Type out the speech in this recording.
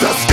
the